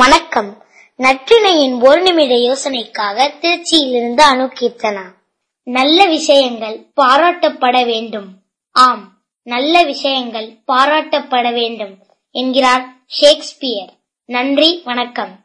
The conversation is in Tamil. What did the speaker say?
வணக்கம். நற்றினையின் ஒரு நிமிட யோசனைக்காக திருச்சியிலிருந்து அணுகீர்த்தனா நல்ல விஷயங்கள் பாராட்டப்பட வேண்டும். ஆம் நல்ல விஷயங்கள் பாராட்டப்பட வேண்டும் என்கிறார் ஷேக்ஸ்பியர். நன்றி வணக்கம்.